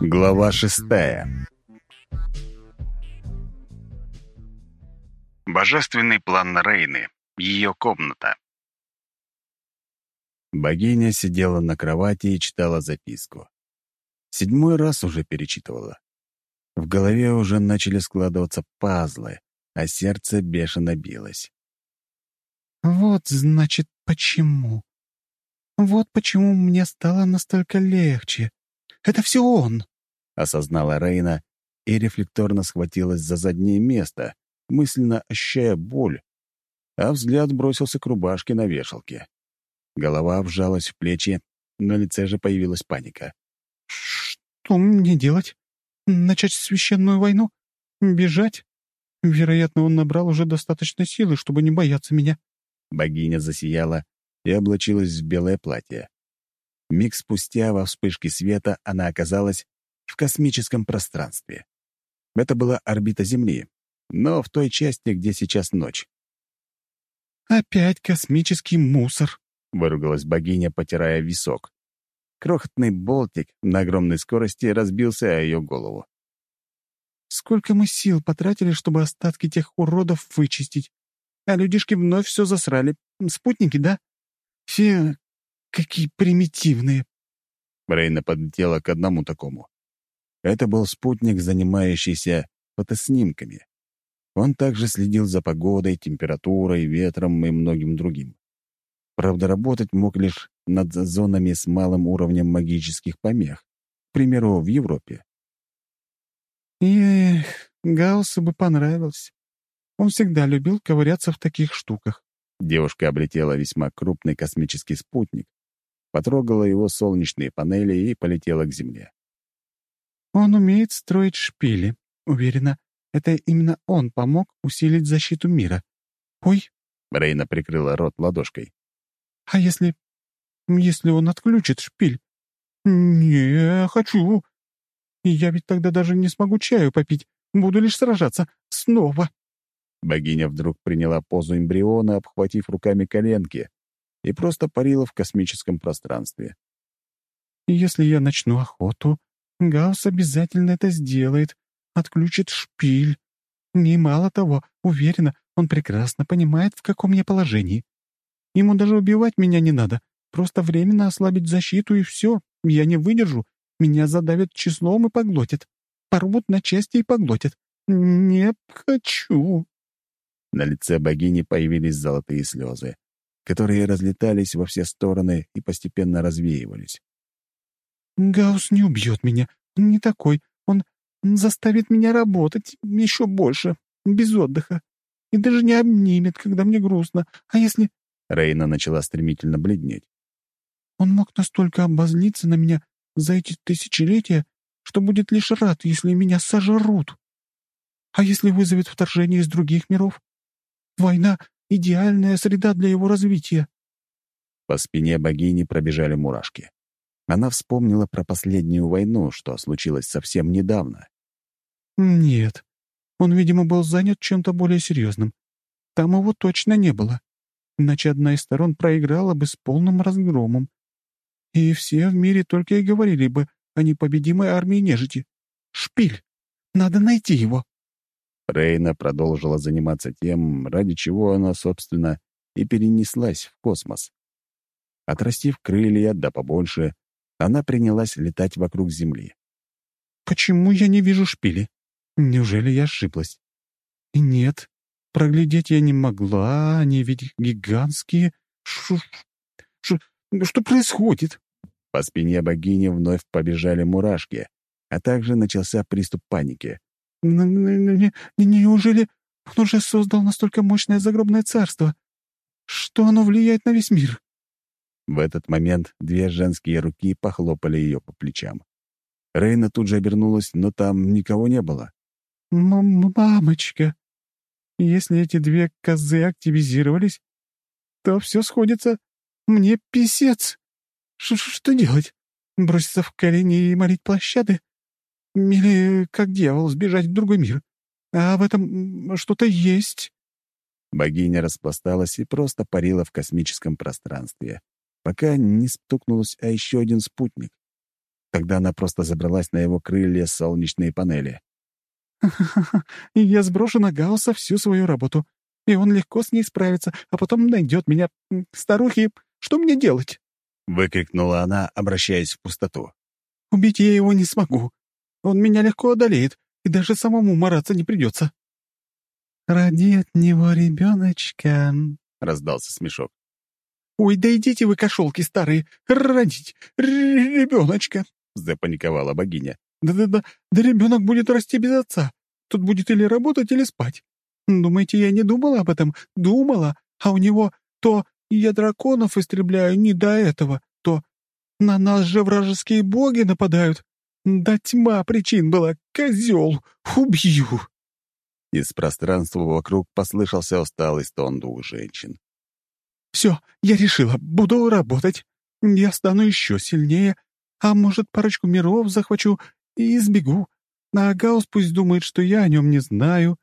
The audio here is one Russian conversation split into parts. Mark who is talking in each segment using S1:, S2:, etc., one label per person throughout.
S1: Глава шестая Божественный план Рейны. Ее комната. Богиня сидела на кровати и читала записку. Седьмой раз уже перечитывала. В голове уже начали складываться пазлы, а сердце бешено билось.
S2: «Вот, значит, почему. Вот почему мне стало настолько легче. Это все он!»
S1: — осознала Рейна и рефлекторно схватилась за заднее место, мысленно ощущая боль, а взгляд бросился к рубашке на вешалке. Голова вжалась в плечи, на лице же появилась паника.
S2: «Что мне делать? Начать священную войну? Бежать? Вероятно, он набрал уже достаточно силы, чтобы не бояться меня».
S1: Богиня засияла и облачилась в белое платье. Миг спустя во вспышке света она оказалась в космическом пространстве. Это была орбита Земли, но в той части, где сейчас ночь.
S2: «Опять космический мусор», —
S1: выругалась богиня, потирая висок. Крохотный болтик на огромной скорости разбился о ее голову.
S2: «Сколько мы сил потратили, чтобы остатки тех уродов вычистить. А людишки вновь все засрали. Спутники, да? Все какие примитивные».
S1: Рейна подлетела к одному такому. Это был спутник, занимающийся фотоснимками. Он также следил за погодой, температурой, ветром и многим другим. Правда, работать мог лишь над зонами с малым уровнем магических помех, к примеру, в Европе.
S2: «Эх, Гауссу бы понравилось. Он всегда любил ковыряться в таких штуках».
S1: Девушка облетела весьма крупный космический спутник, потрогала его солнечные панели и полетела к Земле.
S2: «Он умеет строить шпили, уверена. Это именно он помог усилить защиту мира. Ой!»
S1: Рейна прикрыла рот ладошкой.
S2: «А если... если он отключит шпиль? Не хочу. Я ведь тогда даже не смогу чаю попить. Буду лишь сражаться. Снова!»
S1: Богиня вдруг приняла позу эмбриона, обхватив руками коленки, и просто парила в космическом пространстве.
S2: «Если я начну охоту, Гаусс обязательно это сделает, отключит шпиль. И мало того, уверена, он прекрасно понимает, в каком я положении. Ему даже убивать меня не надо, просто временно ослабить защиту, и все. Я не выдержу. Меня задавят числом и поглотят. Порвут на части и поглотят. Не хочу.
S1: На лице богини появились золотые слезы, которые разлетались во все стороны и постепенно развеивались.
S2: «Гаус не убьет меня. Не такой. Он Заставит меня работать еще больше, без отдыха. И даже не обнимет, когда мне грустно. А если...»
S1: Рейна начала стремительно бледнеть.
S2: «Он мог настолько обозлиться на меня за эти тысячелетия, что будет лишь рад, если меня сожрут. А если вызовет вторжение из других миров? Война — идеальная среда для его развития».
S1: По спине богини пробежали мурашки. Она вспомнила про последнюю войну, что случилось совсем недавно.
S2: «Нет. Он, видимо, был занят чем-то более серьезным. Там его точно не было. Иначе одна из сторон проиграла бы с полным разгромом. И все в мире только и говорили бы о непобедимой армии нежити. Шпиль! Надо найти его!»
S1: Рейна продолжила заниматься тем, ради чего она, собственно, и перенеслась в космос. Отрастив крылья, да побольше, она принялась летать вокруг Земли.
S2: «Почему я не вижу шпили?» Неужели я ошиблась? нет, проглядеть я не могла, они ведь гигантские. Ш ш что происходит?
S1: По спине богини вновь побежали мурашки, а также начался приступ паники.
S2: «Неужели он уже создал настолько мощное загробное царство? Что оно влияет на весь мир?»
S1: В этот момент две женские руки похлопали ее по плечам. Рейна тут же обернулась, но там никого не было.
S2: «Мамочка, если эти две козы активизировались, то все сходится. Мне писец. Ш что делать? Броситься в колени и молить площады? Или, как дьявол, сбежать в другой мир? А в этом что-то есть?»
S1: Богиня распласталась и просто парила в космическом пространстве, пока не стукнулась о еще один спутник. Тогда она просто забралась на его крылья солнечные панели.
S2: «Ха-ха-ха, и я сброшу на Гаусса всю свою работу, и он легко с ней справится, а потом найдет меня. Старухи, что мне делать?»
S1: — выкрикнула она, обращаясь в пустоту.
S2: «Убить я его не смогу. Он меня легко одолеет, и даже самому мараться не придется». «Роди от него ребеночка», — раздался смешок. «Ой, да идите вы, кошелки старые, родить ребеночка!» — запаниковала богиня. «Да-да-да, да ребенок будет расти без отца. Тут будет или работать, или спать. Думаете, я не думала об этом? Думала. А у него то я драконов истребляю не до этого, то на нас же вражеские боги нападают. Да тьма причин была, козел, убью!»
S1: Из пространства вокруг послышался усталый стон двух женщин.
S2: «Все, я решила, буду работать. Я стану еще сильнее, а может, парочку миров захвачу и избегу. А Гаус пусть думает, что я о нем не знаю.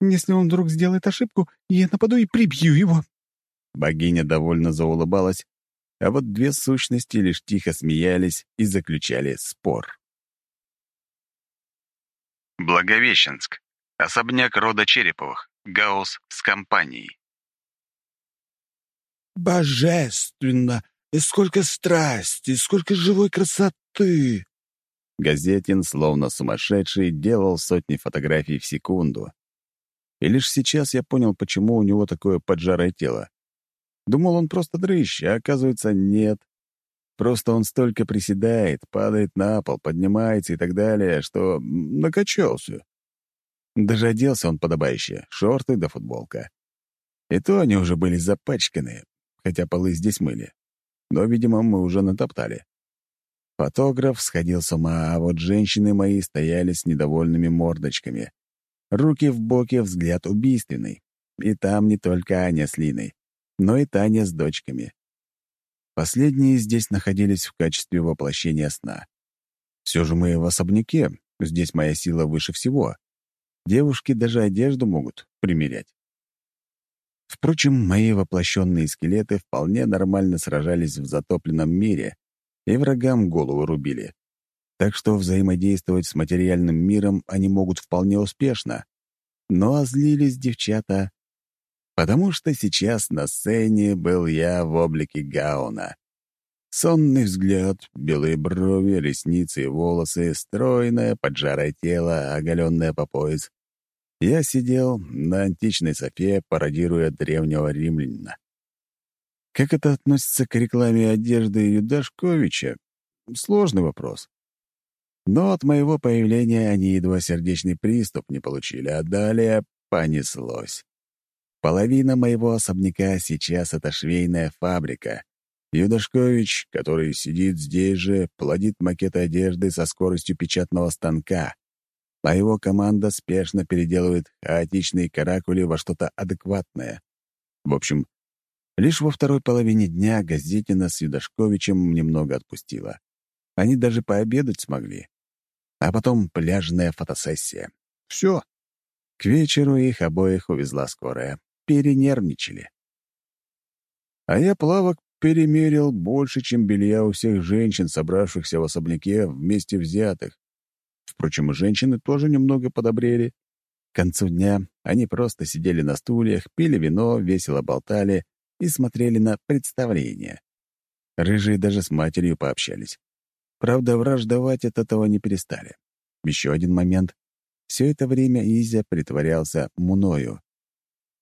S2: Если он вдруг сделает ошибку, я нападу и прибью его».
S1: Богиня довольно заулыбалась, а вот две сущности лишь тихо смеялись и заключали спор.
S3: Благовещенск. Особняк рода Череповых. Гаус с компанией.
S4: «Божественно! И сколько страсти, сколько живой красоты!»
S1: Газетин, словно сумасшедший, делал сотни фотографий в секунду. И лишь сейчас я понял, почему у него такое поджарое тело. Думал, он просто дрыщ, а оказывается, нет. Просто он столько приседает, падает на пол, поднимается и так далее, что накачался. Даже оделся он подобающе, шорты да футболка. И то они уже были запачканы, хотя полы здесь мыли. Но, видимо, мы уже натоптали. Фотограф сходил с ума, а вот женщины мои стояли с недовольными мордочками. Руки в боки, взгляд убийственный. И там не только Аня с Линой, но и Таня с дочками. Последние здесь находились в качестве воплощения сна. Все же мы в особняке, здесь моя сила выше всего. Девушки даже одежду могут примерять. Впрочем, мои воплощенные скелеты вполне нормально сражались в затопленном мире и врагам голову рубили. Так что взаимодействовать с материальным миром они могут вполне успешно. Но злились девчата, потому что сейчас на сцене был я в облике Гауна. Сонный взгляд, белые брови, ресницы и волосы, стройное, поджарое тело, оголенное по пояс. Я сидел на античной софе, пародируя древнего римлянина. Как это относится к рекламе одежды Юдашковича? Сложный вопрос. Но от моего появления они едва сердечный приступ не получили, а далее понеслось. Половина моего особняка сейчас — это швейная фабрика, Юдашкович, который сидит здесь же, плодит макеты одежды со скоростью печатного станка, а его команда спешно переделывает хаотичные каракули во что-то адекватное. В общем, лишь во второй половине дня Газетина с Юдашковичем немного отпустила. Они даже пообедать смогли. А потом пляжная фотосессия. Все. К вечеру их обоих увезла скорая. Перенервничали. А я плавок перемерил больше, чем белья у всех женщин, собравшихся в особняке вместе взятых. Впрочем, женщины тоже немного подобрели. К концу дня они просто сидели на стульях, пили вино, весело болтали и смотрели на представление. Рыжие даже с матерью пообщались. Правда, враждовать от этого не перестали. Еще один момент. Все это время Изя притворялся мною.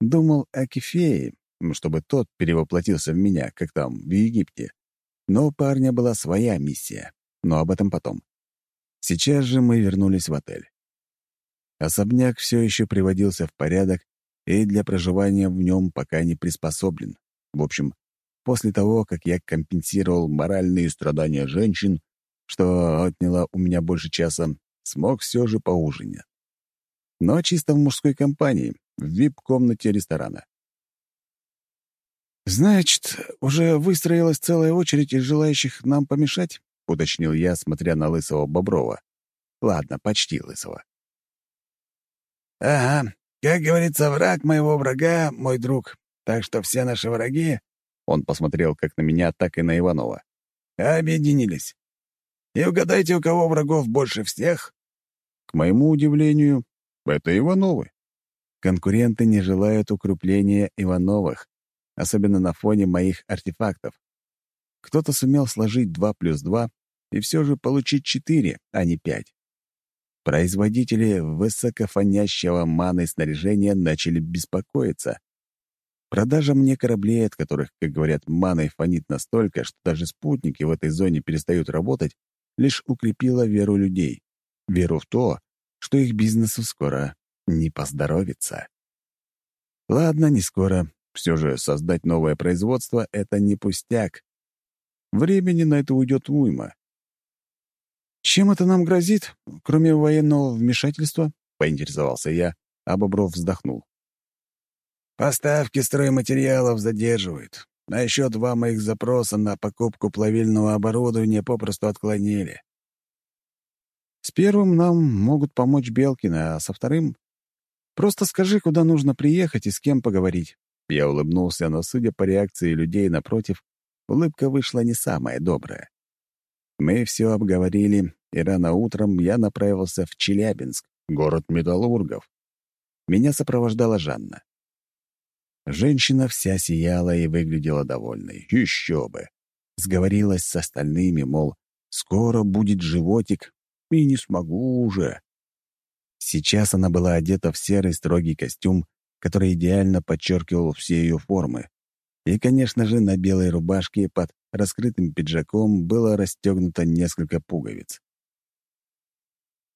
S1: Думал о Кефее, чтобы тот перевоплотился в меня, как там, в Египте. Но у парня была своя миссия, но об этом потом. Сейчас же мы вернулись в отель. Особняк все еще приводился в порядок и для проживания в нем пока не приспособлен. В общем, после того, как я компенсировал моральные страдания женщин, что отняло у меня больше часа, смог все же поужинать. Но чисто в мужской компании, в вип-комнате ресторана. «Значит, уже выстроилась целая очередь из желающих нам помешать?» — уточнил я, смотря на лысого Боброва. «Ладно, почти лысого». «Ага, Как говорится, враг моего врага — мой друг. Так что все наши враги, он посмотрел как на меня, так и на Иванова, объединились. И угадайте, у кого врагов больше всех? К моему удивлению, это Ивановы. Конкуренты не желают укрепления Ивановых, особенно на фоне моих артефактов. Кто-то сумел сложить 2 плюс 2 и все же получить 4, а не 5. Производители высокофонящего маны снаряжения начали беспокоиться. Продажа мне кораблей, от которых, как говорят, маной фонит настолько, что даже спутники в этой зоне перестают работать, лишь укрепила веру людей. Веру в то, что их бизнесу скоро не поздоровится. Ладно, не скоро. Все же создать новое производство — это не пустяк. Времени на это уйдет уйма. «Чем это нам грозит, кроме военного вмешательства?» — поинтересовался я, а Бобров вздохнул. «Поставки стройматериалов задерживают, а еще два моих запроса на покупку плавильного оборудования попросту отклонили. С первым нам могут помочь Белкины, а со вторым... Просто скажи, куда нужно приехать и с кем поговорить». Я улыбнулся, но, судя по реакции людей напротив, улыбка вышла не самая добрая. Мы все обговорили, и рано утром я направился в Челябинск, город металлургов. Меня сопровождала Жанна. Женщина вся сияла и выглядела довольной. Еще бы! Сговорилась с остальными, мол, скоро будет животик, и не смогу уже. Сейчас она была одета в серый строгий костюм, который идеально подчеркивал все ее формы. И, конечно же, на белой рубашке под раскрытым пиджаком было расстегнуто несколько пуговиц.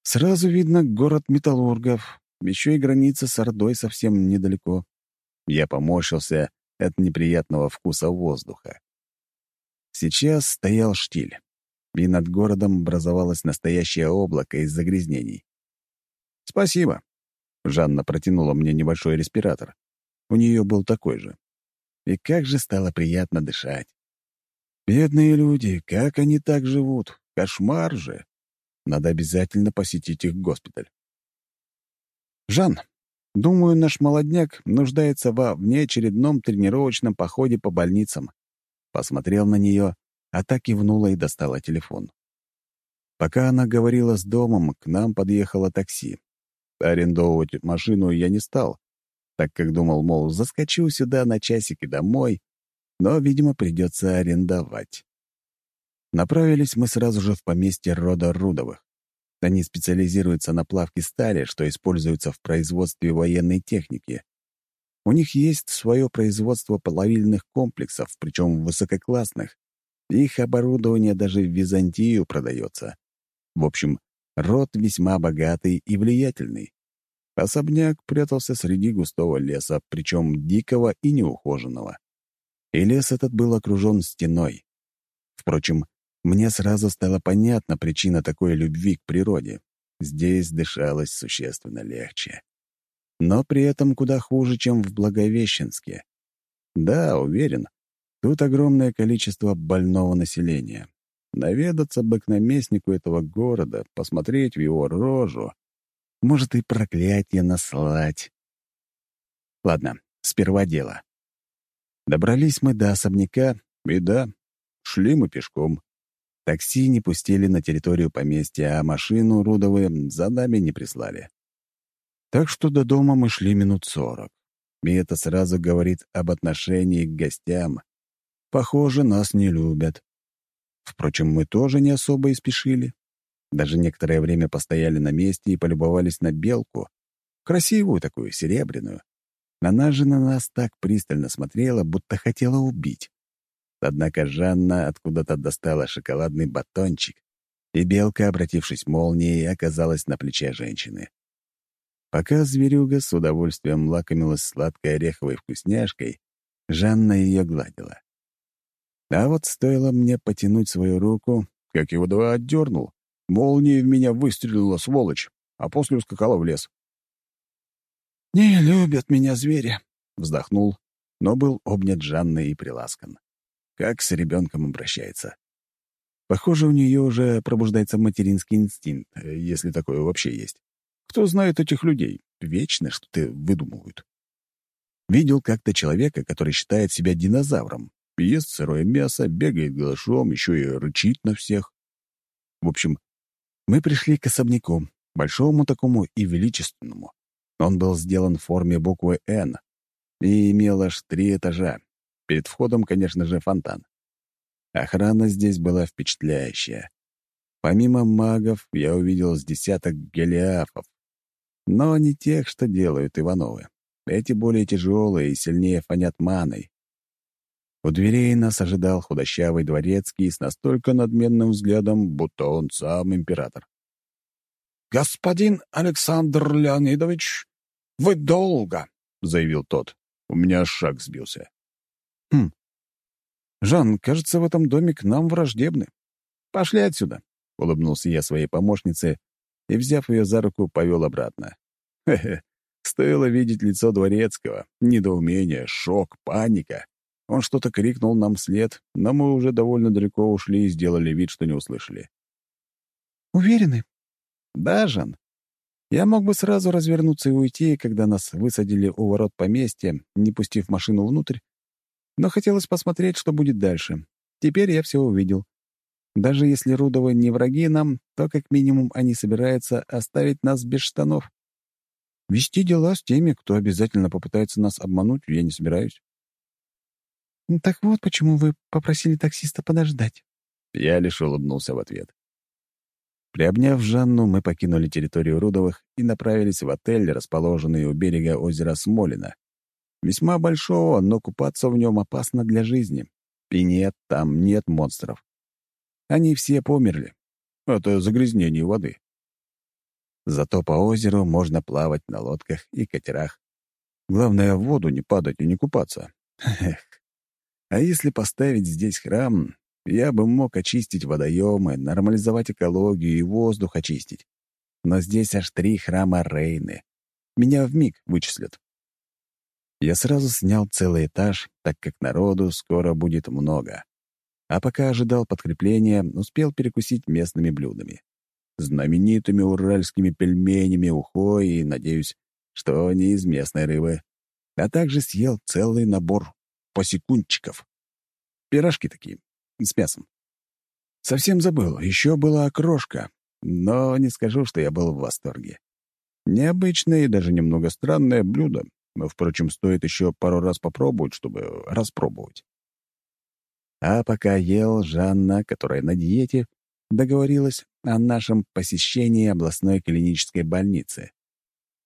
S1: Сразу видно город металлургов, еще и граница с Ордой совсем недалеко. Я поморщился от неприятного вкуса воздуха. Сейчас стоял штиль, и над городом образовалось настоящее облако из загрязнений. «Спасибо». Жанна протянула мне небольшой респиратор. У нее был такой же. И как же стало приятно дышать. Бедные люди, как они так живут? Кошмар же. Надо обязательно посетить их госпиталь. Жан, думаю, наш молодняк нуждается во внеочередном тренировочном походе по больницам. Посмотрел на нее, а так кивнула и достала телефон. Пока она говорила с домом, к нам подъехало такси. Арендовывать машину я не стал, так как думал, мол, заскочу сюда на часик и домой, но, видимо, придется арендовать. Направились мы сразу же в поместье рода Рудовых. Они специализируются на плавке стали, что используется в производстве военной техники. У них есть свое производство плавильных комплексов, причем высококлассных. Их оборудование даже в Византию продается. В общем, род весьма богатый и влиятельный. Особняк прятался среди густого леса, причем дикого и неухоженного и лес этот был окружен стеной. Впрочем, мне сразу стало понятна причина такой любви к природе. Здесь дышалось существенно легче. Но при этом куда хуже, чем в Благовещенске. Да, уверен, тут огромное количество больного населения. Наведаться бы к наместнику этого города, посмотреть в его рожу, может и проклятие наслать. Ладно, сперва дело. Добрались мы до особняка, и да, шли мы пешком. Такси не пустили на территорию поместья, а машину Рудовы за нами не прислали. Так что до дома мы шли минут сорок. И это сразу говорит об отношении к гостям. Похоже, нас не любят. Впрочем, мы тоже не особо и спешили. Даже некоторое время постояли на месте и полюбовались на белку. Красивую такую, серебряную. Она же на нас так пристально смотрела, будто хотела убить. Однако Жанна откуда-то достала шоколадный батончик, и белка, обратившись молнией, оказалась на плече женщины. Пока зверюга с удовольствием лакомилась сладкой ореховой вкусняшкой, Жанна ее гладила. А вот стоило мне потянуть свою руку, как его два отдернул. Молния в меня выстрелила, сволочь, а после ускакала в лес. «Не любят меня звери», — вздохнул, но был обнят Жанной и приласкан. Как с ребенком обращается. Похоже, у нее уже пробуждается материнский инстинкт, если такое вообще есть. Кто знает этих людей? Вечно что-то выдумывают. Видел как-то человека, который считает себя динозавром. Ест сырое мясо, бегает голышом, еще и рычит на всех. В общем, мы пришли к особняку, большому такому и величественному. Он был сделан в форме буквы «Н» и имел аж три этажа. Перед входом, конечно же, фонтан. Охрана здесь была впечатляющая. Помимо магов, я увидел с десяток гелиафов. Но не тех, что делают Ивановы. Эти более тяжелые и сильнее фонят маной. У дверей нас ожидал худощавый дворецкий с настолько надменным взглядом, будто он сам император.
S4: «Господин Александр Леонидович, вы долго!» — заявил тот.
S1: У меня шаг сбился. «Хм. Жан, кажется, в этом доме к нам враждебны. Пошли отсюда», — улыбнулся я своей помощнице и, взяв ее за руку, повел обратно. Хе-хе, стоило видеть лицо дворецкого, недоумение, шок, паника. Он что-то крикнул нам вслед, но мы уже довольно далеко ушли и сделали вид, что не услышали.
S2: «Уверены?»
S1: «Да, Жан. Я мог бы сразу развернуться и уйти, когда нас высадили у ворот поместья, не пустив машину внутрь, но хотелось посмотреть, что будет дальше. Теперь я все увидел. Даже если Рудовы не враги нам, то как минимум они собираются оставить нас без штанов. Вести дела с теми, кто обязательно попытается нас обмануть, я не собираюсь.
S2: «Так вот почему вы попросили таксиста подождать».
S1: Я лишь улыбнулся в ответ. Приобняв Жанну, мы покинули территорию Рудовых и направились в отель, расположенный у берега озера Смолина. Весьма большого, но купаться в нем опасно для жизни. И нет, там нет монстров. Они все померли. Это загрязнение воды. Зато по озеру можно плавать на лодках и катерах. Главное, в воду не падать и не купаться. А если поставить здесь храм, я бы мог очистить водоемы, нормализовать экологию и воздух очистить. Но здесь аж три храма Рейны. Меня в миг вычислят. Я сразу снял целый этаж, так как народу скоро будет много. А пока ожидал подкрепления, успел перекусить местными блюдами. Знаменитыми уральскими пельменями, ухой и, надеюсь, что не из местной рыбы. А также съел целый набор посекундчиков. Пирожки такие, с мясом. Совсем забыл, еще была окрошка, но не скажу, что я был в восторге. Необычное и даже немного странное блюдо, но, впрочем, стоит еще пару раз попробовать, чтобы распробовать. А пока ел, Жанна, которая на диете, договорилась о нашем посещении областной клинической больницы.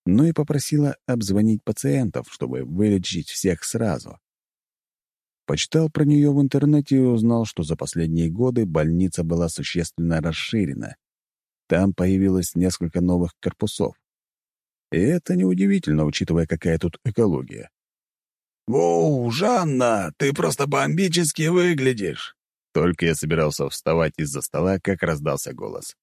S1: Ну и попросила обзвонить пациентов, чтобы вылечить всех сразу. Почитал про нее в интернете и узнал, что за последние годы больница была существенно расширена. Там появилось несколько новых корпусов. И это неудивительно, учитывая, какая тут экология.
S4: «Воу, Жанна, ты просто бомбически выглядишь!»
S1: Только я собирался вставать из-за стола, как раздался голос.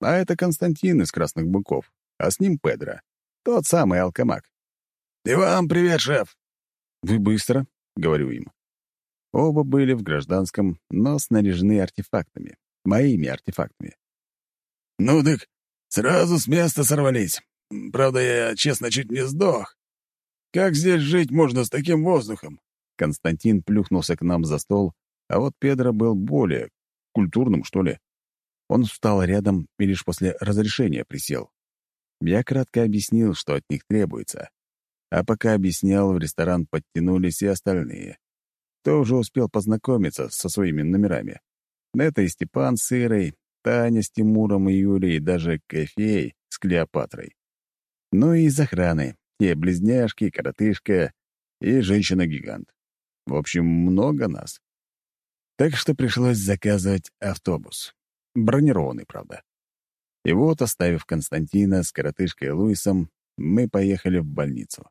S1: А это Константин из «Красных быков», а с ним Педро, тот самый алкомак.
S4: «И вам привет, шеф!»
S1: «Вы быстро?» — говорю им. Оба были в гражданском, но снаряжены артефактами. Моими артефактами.
S4: «Ну так сразу с места сорвались. Правда, я, честно, чуть не сдох. Как здесь жить можно с таким воздухом?»
S1: Константин плюхнулся к нам за стол, а вот Педро был более культурным, что ли. Он встал рядом и лишь после разрешения присел. Я кратко объяснил, что от них требуется. А пока объяснял, в ресторан подтянулись и остальные. Кто уже успел познакомиться со своими номерами. Это и Степан с Ирой, Таня с Тимуром и Юлей, и даже Кофей с Клеопатрой. Ну и из охраны. Те близняшки, коротышка и женщина-гигант. В общем, много нас. Так что пришлось заказывать автобус. Бронированный, правда. И вот, оставив Константина с коротышкой Луисом, мы поехали в больницу.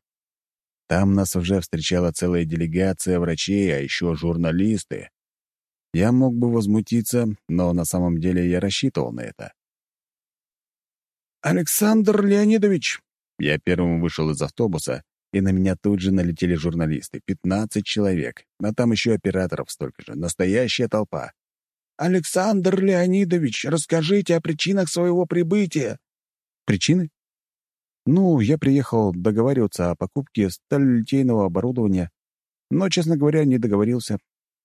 S1: Там нас уже встречала целая делегация врачей, а еще журналисты. Я мог бы возмутиться, но на самом деле я рассчитывал на это.
S4: «Александр Леонидович,
S1: я первым вышел из автобуса, и на меня тут же налетели журналисты. Пятнадцать человек, а там еще операторов столько же. Настоящая толпа.
S4: «Александр Леонидович, расскажите о причинах своего прибытия».
S1: «Причины? Ну, я приехал договариваться о покупке сталелитейного оборудования, но, честно говоря, не договорился.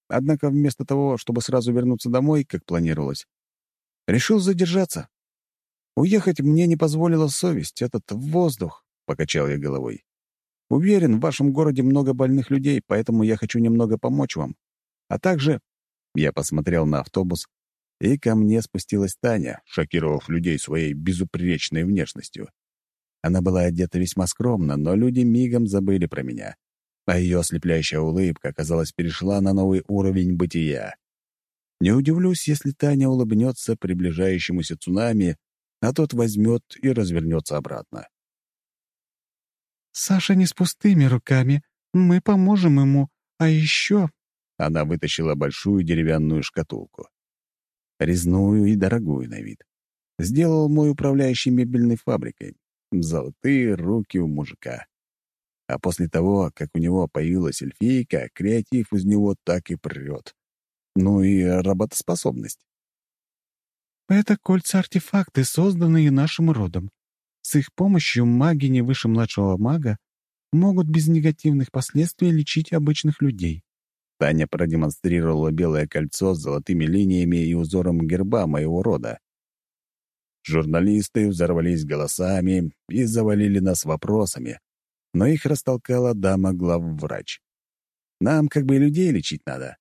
S1: Однако вместо того, чтобы сразу вернуться домой, как планировалось, решил задержаться. Уехать мне не позволила совесть, этот воздух, — покачал я головой. Уверен, в вашем городе много больных людей, поэтому я хочу немного помочь вам. А также...» Я посмотрел на автобус, и ко мне спустилась Таня, шокировав людей своей безупречной внешностью. Она была одета весьма скромно, но люди мигом забыли про меня. А ее ослепляющая улыбка, казалось, перешла на новый уровень бытия. Не удивлюсь, если Таня улыбнется приближающемуся цунами, а тот возьмет и развернется обратно.
S2: «Саша не с пустыми руками. Мы поможем ему. А еще...»
S1: Она вытащила большую деревянную шкатулку. Резную и дорогую на вид. Сделал мой управляющий мебельной фабрикой. Золотые руки у мужика. А после того, как у него появилась эльфийка, креатив из него так и прет. Ну и работоспособность.
S2: «Это кольца-артефакты, созданные нашим родом. С их помощью маги не выше младшего мага могут без негативных последствий лечить обычных людей.
S1: Таня продемонстрировала белое кольцо с золотыми линиями и узором герба моего рода. Журналисты взорвались голосами и завалили нас вопросами, но их растолкала дама главврач. Нам как бы людей лечить надо.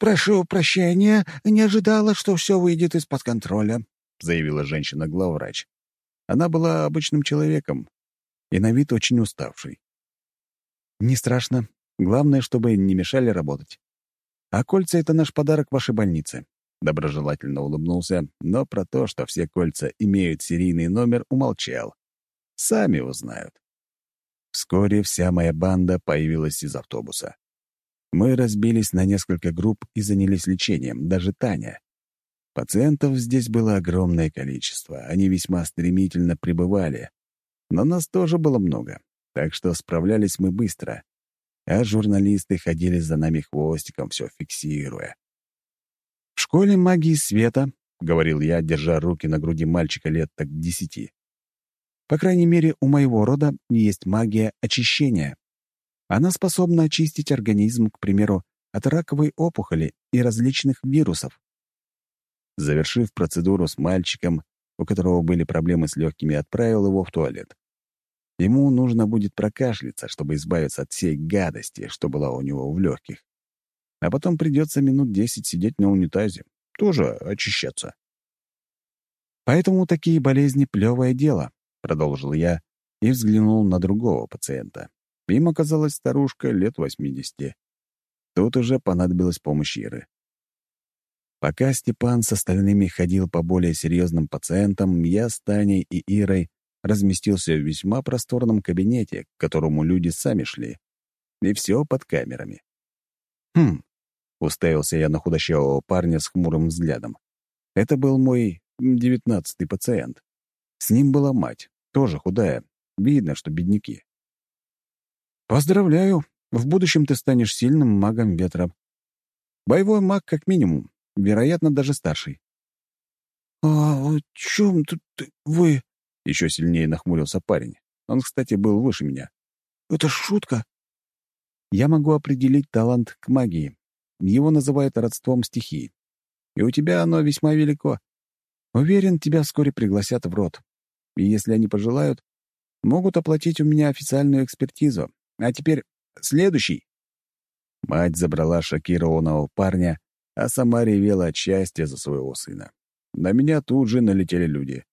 S5: «Прошу прощения, не ожидала, что все выйдет из-под контроля», — заявила женщина-главврач.
S1: Она была обычным человеком и на вид очень уставший. «Не страшно. Главное, чтобы не мешали работать. А кольца — это наш подарок вашей больнице». Доброжелательно улыбнулся, но про то, что все кольца имеют серийный номер, умолчал. Сами узнают. Вскоре вся моя банда появилась из автобуса. Мы разбились на несколько групп и занялись лечением, даже Таня. Пациентов здесь было огромное количество, они весьма стремительно прибывали. Но нас тоже было много, так что справлялись мы быстро. А журналисты ходили за нами хвостиком, все фиксируя. «В школе магии света», — говорил я, держа руки на груди мальчика лет так десяти. «По крайней мере, у моего рода есть магия очищения. Она способна очистить организм, к примеру, от раковой опухоли и различных вирусов. Завершив процедуру с мальчиком, у которого были проблемы с легкими, отправил его в туалет. Ему нужно будет прокашляться, чтобы избавиться от всей гадости, что была у него в легких. А потом придется минут десять сидеть на унитазе, тоже очищаться. «Поэтому такие болезни — плевое дело», — продолжил я и взглянул на другого пациента. Им оказалась старушка лет восьмидесяти. Тут уже понадобилась помощь Иры. Пока Степан с остальными ходил по более серьезным пациентам, я с Таней и Ирой разместился в весьма просторном кабинете, к которому люди сами шли. И все под камерами. «Хм», — уставился я на худощавого парня с хмурым взглядом. Это был мой девятнадцатый пациент. С ним была мать, тоже худая. Видно, что бедняки. «Поздравляю. В будущем ты станешь сильным магом ветра. Боевой маг как минимум, вероятно, даже старший.
S5: «А о чем тут вы?»
S1: — еще сильнее нахмурился парень. Он, кстати, был выше меня.
S5: «Это шутка?»
S1: «Я могу определить талант к магии. Его называют родством стихии. И у тебя оно весьма велико. Уверен, тебя вскоре пригласят в рот. И если они пожелают, могут оплатить у меня официальную экспертизу. А теперь следующий». Мать забрала шокированного парня а сама ревела от счастья за своего сына. На меня тут же налетели люди.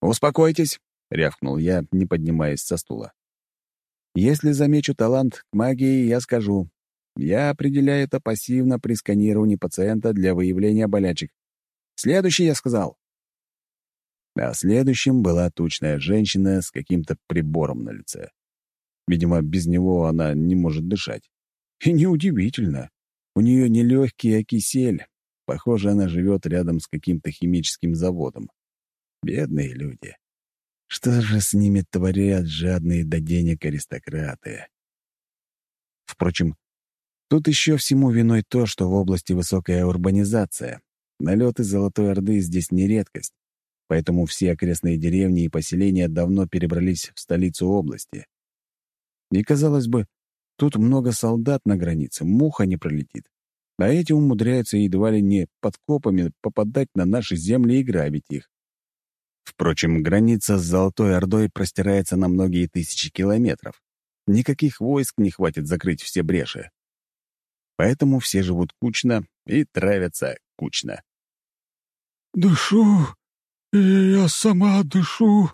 S1: «Успокойтесь!» — рявкнул я, не поднимаясь со стула. «Если замечу талант к магии, я скажу. Я определяю это пассивно при сканировании пациента для выявления болячек. Следующий я сказал». А следующим была тучная женщина с каким-то прибором на лице. Видимо, без него она не может дышать. И неудивительно. У нее не легкий, а кисель. Похоже, она живет рядом с каким-то химическим заводом. Бедные люди. Что же с ними творят жадные до денег аристократы? Впрочем, тут еще всему виной то, что в области высокая урбанизация. Налеты Золотой Орды здесь не редкость. поэтому все окрестные деревни и поселения давно перебрались в столицу области. И, казалось бы, тут много солдат на границе, муха не пролетит. А эти умудряются едва ли не подкопами попадать на наши земли и грабить их. Впрочем, граница с Золотой Ордой простирается на многие тысячи километров. Никаких войск не хватит закрыть все бреши. Поэтому все живут кучно и травятся кучно.
S2: «Дышу, и я сама дышу».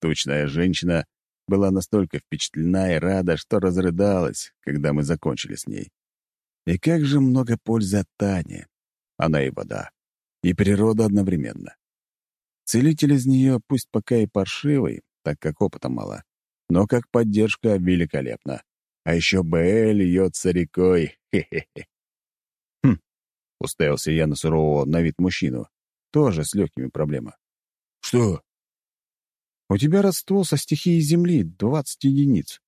S1: Тучная женщина была настолько впечатлена и рада, что разрыдалась, когда мы закончили с ней. И как же много пользы от Тани. Она и вода, и природа одновременно. Целитель из нее пусть пока и паршивый, так как опыта мало, но как поддержка великолепна. А еще Б льется рекой. Хе-хе-хе. Хм, уставился я на сурового на вид мужчину. Тоже с легкими проблемами.
S4: «Что?»
S1: «У тебя родство со стихией Земли, 20 единиц.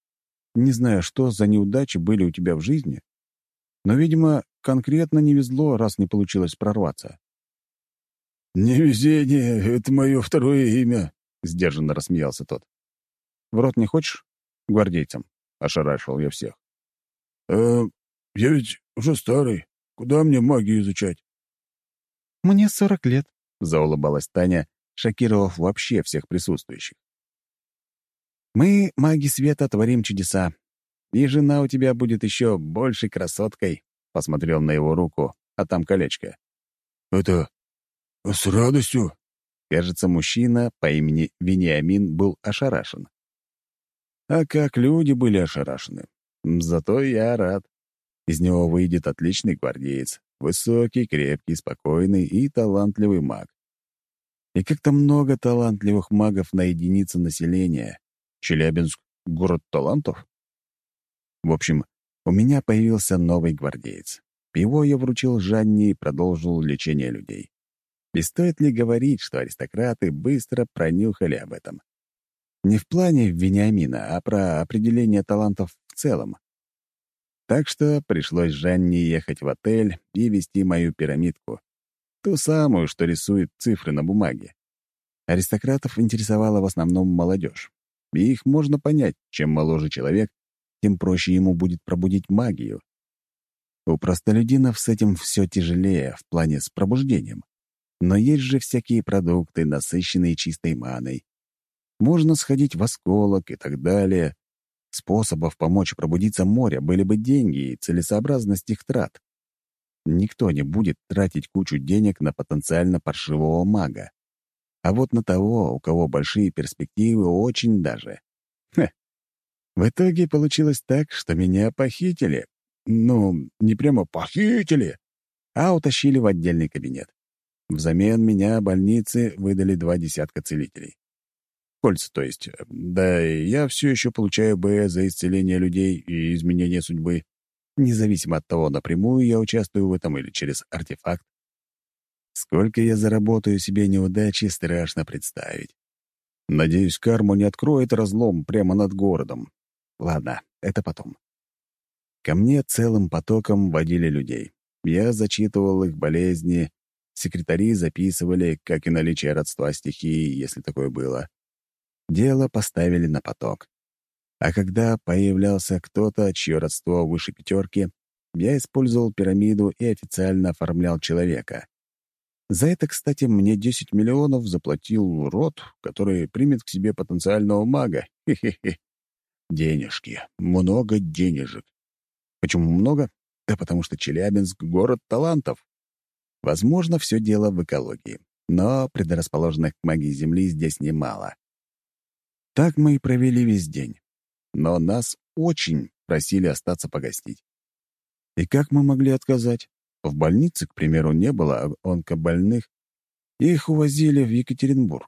S1: Не знаю, что за неудачи были у тебя в жизни, но, видимо, конкретно не везло, раз не получилось прорваться.
S4: «Невезение — это мое второе имя», — сдержанно рассмеялся тот.
S1: «В рот не хочешь? Гвардейцам?» — ошарашил я всех.
S4: «Э, я ведь уже старый. Куда мне магию изучать?»
S2: «Мне сорок лет», —
S1: заулыбалась Таня, шокировав вообще всех присутствующих. «Мы, маги света, творим чудеса. И жена у тебя будет еще большей красоткой», — посмотрел на его руку, а там колечко.
S4: «Это с радостью?»
S1: Кажется, мужчина по имени Вениамин был ошарашен. А как люди были ошарашены. Зато я рад. Из него выйдет отличный гвардеец, высокий, крепкий, спокойный и талантливый маг. И как-то много талантливых магов на единицу населения. Челябинск — город талантов? В общем, у меня появился новый гвардеец. Его я вручил Жанне и продолжил лечение людей. И стоит ли говорить, что аристократы быстро пронюхали об этом? Не в плане Вениамина, а про определение талантов в целом. Так что пришлось Жанне ехать в отель и вести мою пирамидку. Ту самую, что рисует цифры на бумаге. Аристократов интересовала в основном молодежь. И их можно понять, чем моложе человек, тем проще ему будет пробудить магию. У простолюдинов с этим все тяжелее в плане с пробуждением. Но есть же всякие продукты, насыщенные чистой маной. Можно сходить в осколок и так далее. Способов помочь пробудиться море были бы деньги и целесообразность их трат. Никто не будет тратить кучу денег на потенциально паршивого мага. А вот на того, у кого большие перспективы, очень даже. Хе, в итоге получилось так, что меня похитили. Ну, не прямо похитили, а утащили в отдельный кабинет. Взамен меня больницы выдали два десятка целителей. Кольца, то есть. Да, и я все еще получаю Б за исцеление людей и изменение судьбы, независимо от того, напрямую я участвую в этом или через артефакт. Сколько я заработаю себе неудачи, страшно представить. Надеюсь, карму не откроет разлом прямо над городом. Ладно, это потом. Ко мне целым потоком водили людей. Я зачитывал их болезни, секретари записывали, как и наличие родства стихии, если такое было. Дело поставили на поток. А когда появлялся кто-то, чье родство выше пятерки, я использовал пирамиду и официально оформлял человека. За это, кстати, мне 10 миллионов заплатил род, который примет к себе потенциального мага. Хе-хе-хе. Денежки. Много денежек. Почему много? Да потому что Челябинск — город талантов. Возможно, все дело в экологии. Но предрасположенных к магии Земли здесь немало. Так мы и провели весь день. Но нас очень просили остаться погостить. И как мы могли отказать? В больнице, к примеру, не было онкобольных. Их увозили в Екатеринбург.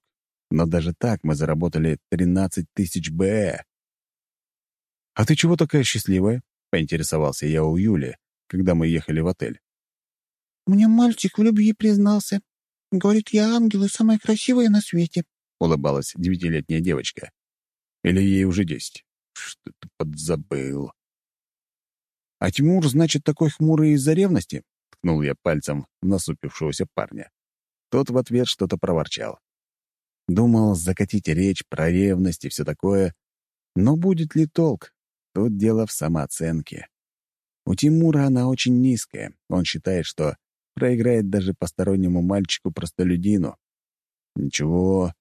S1: Но даже так мы заработали 13 тысяч БЭ. «А ты чего такая счастливая?» — поинтересовался я у Юли, когда мы ехали в отель.
S6: «Мне мальчик в любви признался. Говорит, я ангел и самая красивая на свете», —
S1: улыбалась девятилетняя девочка. Или ей уже десять. Что-то подзабыл. «А Тимур, значит, такой хмурый из-за ревности?» — ткнул я пальцем в насупившегося парня. Тот в ответ что-то проворчал. Думал закатить речь про ревность и все такое, но будет ли толк? Тут дело в самооценке. У Тимура она очень низкая. Он считает, что проиграет даже постороннему мальчику-простолюдину. Ничего,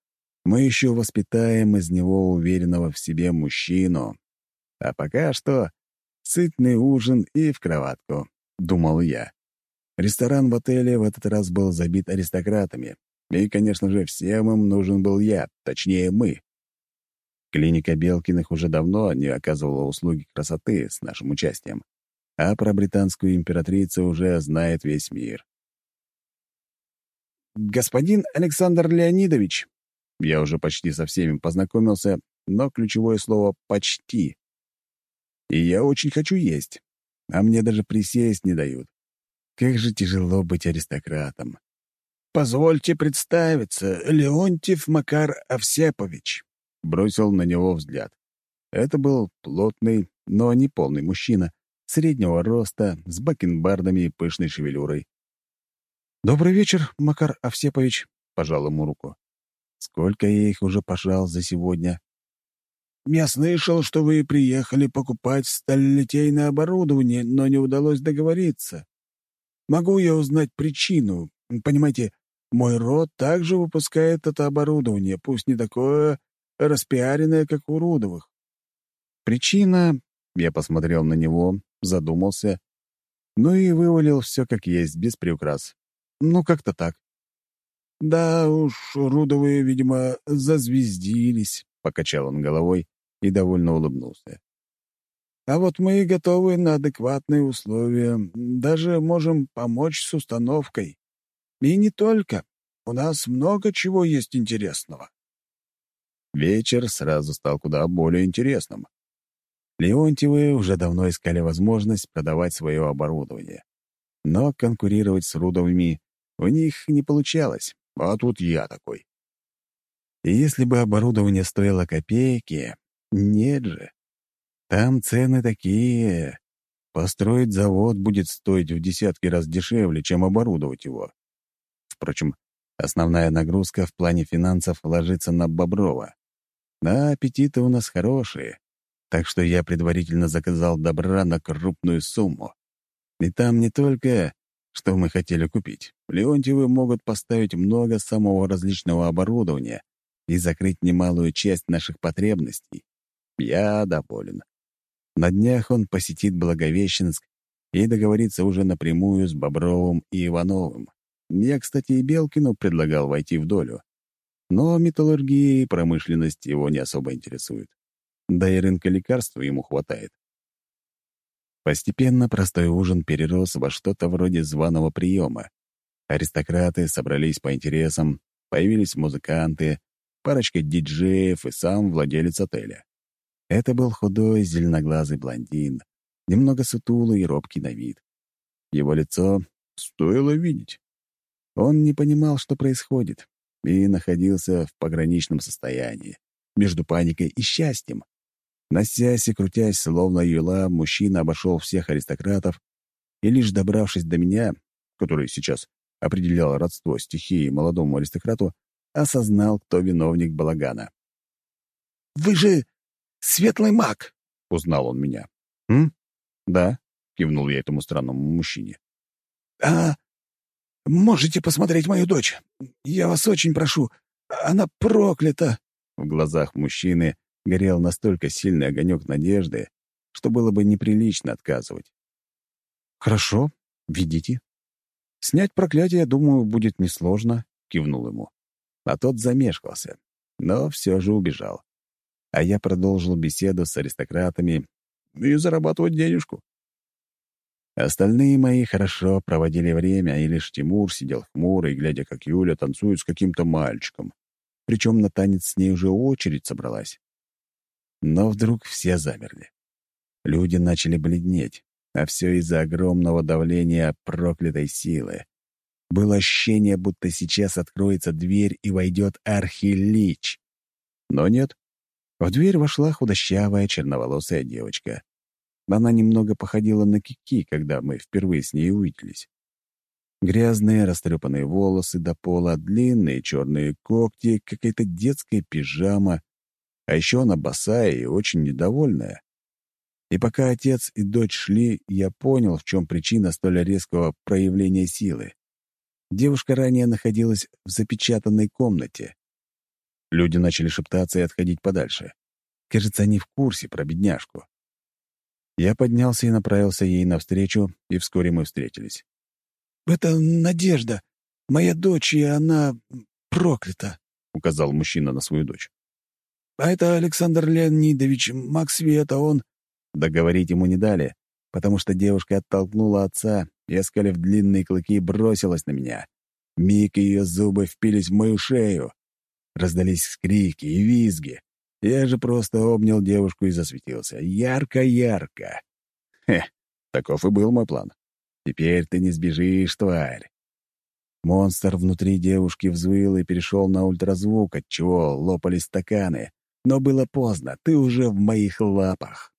S1: мы еще воспитаем из него уверенного в себе мужчину. А пока что сытный ужин и в кроватку, — думал я. Ресторан в отеле в этот раз был забит аристократами. И, конечно же, всем им нужен был я, точнее, мы. Клиника Белкиных уже давно не оказывала услуги красоты с нашим участием, а про британскую императрицу уже знает весь мир. «Господин Александр Леонидович!» Я уже почти со всеми познакомился, но ключевое слово «почти». И я очень хочу есть, а мне даже присесть не дают. Как же тяжело быть аристократом.
S5: «Позвольте представиться, Леонтьев Макар Овсепович», — бросил на него взгляд.
S1: Это был плотный, но не полный мужчина, среднего роста, с бакенбардами и пышной шевелюрой. «Добрый вечер, Макар Овсепович», — пожал ему руку. «Сколько я их уже пожал за сегодня?»
S5: «Я слышал, что вы приехали покупать сталелитейное оборудование, но не удалось договориться. Могу я узнать причину? Понимаете, мой род также выпускает это оборудование, пусть не такое распиаренное, как у Рудовых».
S1: «Причина...» — я посмотрел на него, задумался, ну и вывалил все как есть, без приукрас. Ну, как-то так.
S5: «Да уж, Рудовые, видимо, зазвездились», — покачал он головой и довольно улыбнулся. «А вот мы готовы на адекватные условия, даже можем помочь с установкой. И не только. У нас много чего есть интересного».
S1: Вечер сразу стал куда более интересным. Леонтьевы уже давно искали возможность продавать свое оборудование. Но конкурировать с Рудовыми у них не получалось, а тут я такой. И если бы оборудование стоило копейки, нет же. Там цены такие. Построить завод будет стоить в десятки раз дешевле, чем оборудовать его. Впрочем, основная нагрузка в плане финансов ложится на Боброва. Да, аппетиты у нас хорошие, так что я предварительно заказал добра на крупную сумму. И там не только, что мы хотели купить. Леонтьевы могут поставить много самого различного оборудования и закрыть немалую часть наших потребностей. Я доволен. На днях он посетит Благовещенск и договорится уже напрямую с Бобровым и Ивановым. Я, кстати, и Белкину предлагал войти в долю. Но металлургия и промышленность его не особо интересуют да и рынка лекарств ему хватает. Постепенно простой ужин перерос во что-то вроде званого приема. Аристократы собрались по интересам, появились музыканты, парочка диджеев и сам владелец отеля. Это был худой, зеленоглазый блондин, немного сутулый и робкий на вид. Его лицо стоило видеть. Он не понимал, что происходит, и находился в пограничном состоянии, между паникой и счастьем. Носясь и крутясь, словно юла, мужчина обошел всех аристократов и, лишь добравшись до меня, который сейчас определял родство стихии молодому аристократу, осознал, кто виновник балагана.
S5: «Вы же светлый маг!» — узнал он меня.
S1: «М? Да», — кивнул я этому странному мужчине.
S5: «А можете посмотреть мою дочь? Я вас очень прошу. Она проклята!»
S1: В глазах мужчины горел настолько сильный огонек надежды, что было бы неприлично отказывать. «Хорошо, ведите. Снять проклятие, думаю, будет несложно», — кивнул ему. А тот замешкался, но все же убежал. А я продолжил беседу с аристократами и зарабатывать денежку. Остальные мои хорошо проводили время, и лишь Тимур сидел хмурый, глядя, как Юля танцует с каким-то мальчиком. Причем на танец с ней уже очередь собралась. Но вдруг все замерли. Люди начали бледнеть, а все из-за огромного давления проклятой силы. Было ощущение, будто сейчас откроется дверь и войдет архилич. Но нет. В дверь вошла худощавая черноволосая девочка. Она немного походила на Кики, когда мы впервые с ней увиделись. Грязные растрепанные волосы до пола, длинные черные когти, какая-то детская пижама, а еще она босая и очень недовольная. И пока отец и дочь шли, я понял, в чем причина столь резкого проявления силы. Девушка ранее находилась в запечатанной комнате. Люди начали шептаться и отходить подальше. Кажется, они в курсе про бедняжку. Я поднялся и направился ей навстречу, и вскоре мы встретились.
S5: «Это Надежда, моя дочь, и она проклята», — указал мужчина на свою дочь. «А это Александр Леонидович, маг света, он...»
S1: Договорить ему не дали, потому что девушка оттолкнула отца и, оскалив длинные клыки, бросилась на меня. Миг ее зубы впились в мою шею. Раздались крики и визги. Я же просто обнял девушку и засветился. Ярко-ярко. Хе, таков и был мой план. Теперь ты не сбежишь, тварь. Монстр внутри девушки взвыл и перешел на ультразвук, отчего лопались стаканы. Но было поздно, ты уже в моих лапах.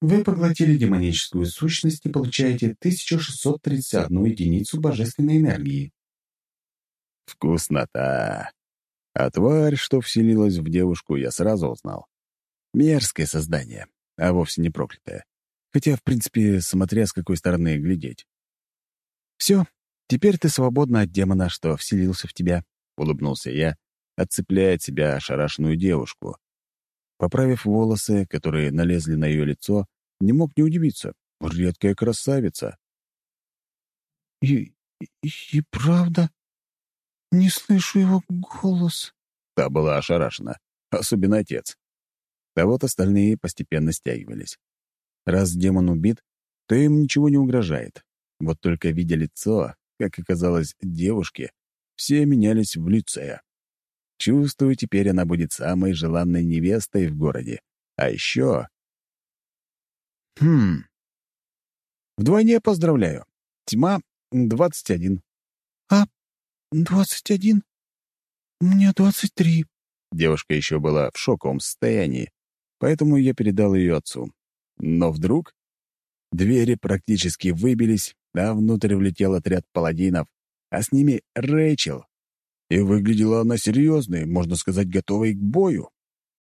S2: Вы поглотили демоническую сущность и получаете 1631 единицу божественной энергии.
S1: Вкуснота! А тварь, что вселилась в девушку, я сразу узнал. Мерзкое создание, а вовсе не проклятое. Хотя, в принципе, смотря с какой стороны глядеть. «Все, теперь ты свободна от демона, что вселился в тебя», — улыбнулся я, отцепляя от себя ошарашенную девушку. Поправив волосы, которые налезли на ее лицо, не мог не удивиться. Редкая красавица.
S6: «И, и, и правда?» «Не слышу его голос».
S1: Та была ошарашена, особенно отец. А вот остальные постепенно стягивались. Раз демон убит, то им ничего не угрожает. Вот только видя лицо, как оказалось, девушки, все менялись в лице. Чувствую, теперь она будет самой желанной невестой в городе. А еще... Хм... Вдвойне поздравляю. Тьма — 21.
S6: «А «Двадцать один? Мне двадцать три».
S1: Девушка еще была в шоковом состоянии, поэтому я передал ее отцу. Но вдруг двери практически выбились, а внутрь влетел отряд паладинов, а с ними Рэйчел. И выглядела она серьезной, можно сказать, готовой к бою.